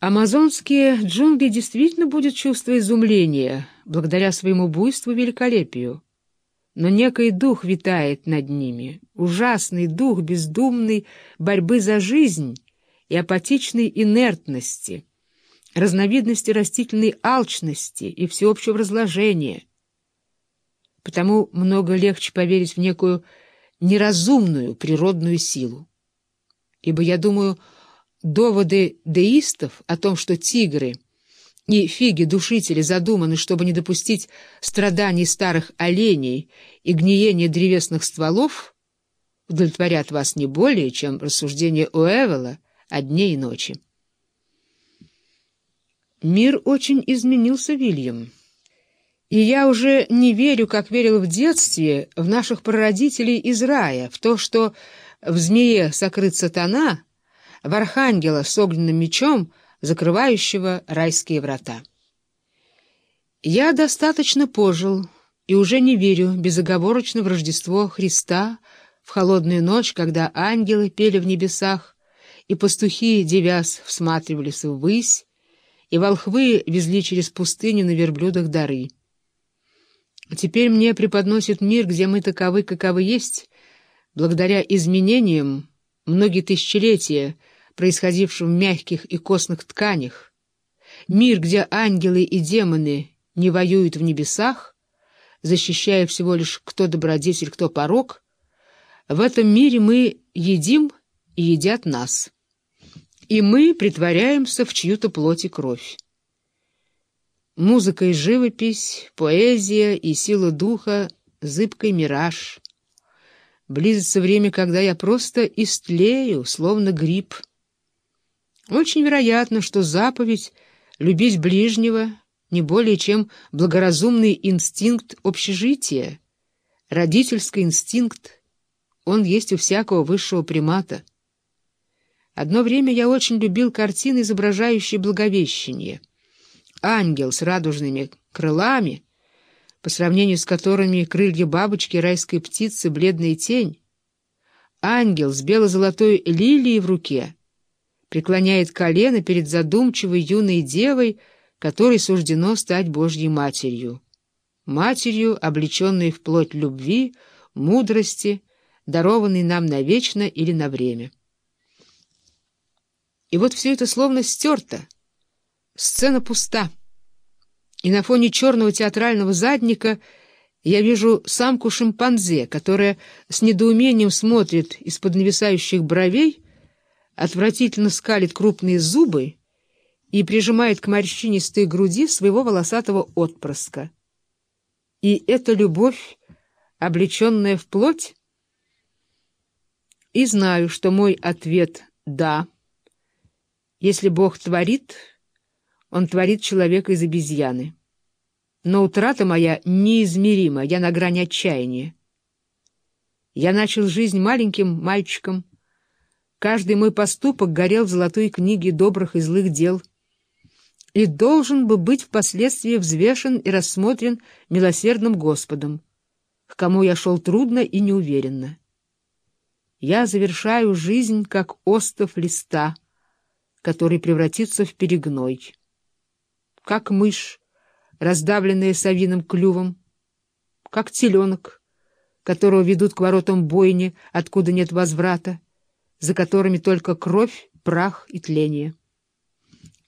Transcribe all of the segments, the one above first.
Амазонские джунгли действительно будут чувство изумления, благодаря своему буйству и великолепию. Но некий дух витает над ними, ужасный дух бездумной борьбы за жизнь и апатичной инертности, разновидности растительной алчности и всеобщего разложения. Потому много легче поверить в некую неразумную природную силу. Ибо, я думаю, Доводы деистов о том, что тигры и фиги-душители задуманы, чтобы не допустить страданий старых оленей и гниения древесных стволов, удовлетворят вас не более, чем рассуждение Уэвела о дне и ночи. Мир очень изменился, Вильям. И я уже не верю, как верил в детстве, в наших прародителей из рая, в то, что в змее сокрыт сатана — в архангела с огненным мечом, закрывающего райские врата. Я достаточно пожил и уже не верю безоговорочно в Рождество Христа, в холодную ночь, когда ангелы пели в небесах, и пастухи, девясь, всматривались ввысь, и волхвы везли через пустыню на верблюдах дары. Теперь мне преподносит мир, где мы таковы, каковы есть, благодаря изменениям, многие тысячелетия, происходившим в мягких и костных тканях, мир, где ангелы и демоны не воюют в небесах, защищая всего лишь кто добродетель, кто порок, в этом мире мы едим и едят нас, и мы притворяемся в чью-то плоть и кровь. Музыка и живопись, поэзия и сила духа — зыбкий мираж. Близится время, когда я просто истлею, словно гриб — очень вероятно, что заповедь «любить ближнего» не более чем благоразумный инстинкт общежития, родительский инстинкт, он есть у всякого высшего примата. Одно время я очень любил картины, изображающие Благовещение. Ангел с радужными крылами, по сравнению с которыми крылья бабочки, райской птицы, бледная тень. Ангел с бело-золотой лилией в руке — преклоняет колено перед задумчивой юной девой, которой суждено стать Божьей Матерью. Матерью, облеченной в плоть любви, мудрости, дарованной нам навечно или на время. И вот все это словно стерто. Сцена пуста. И на фоне черного театрального задника я вижу самку-шимпанзе, которая с недоумением смотрит из-под нависающих бровей отвратительно скалит крупные зубы и прижимает к морщинистой груди своего волосатого отпрыска. И эта любовь, облеченная в плоть? И знаю, что мой ответ — да. Если Бог творит, Он творит человека из обезьяны. Но утрата моя неизмерима, я на грани отчаяния. Я начал жизнь маленьким мальчиком, Каждый мой поступок горел в золотой книге добрых и злых дел и должен бы быть впоследствии взвешен и рассмотрен милосердным Господом, к кому я шел трудно и неуверенно. Я завершаю жизнь, как остов листа, который превратится в перегной, как мышь, раздавленная совиным клювом, как теленок, которого ведут к воротам бойни, откуда нет возврата, за которыми только кровь, прах и тление.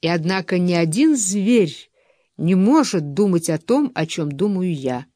И однако ни один зверь не может думать о том, о чем думаю я.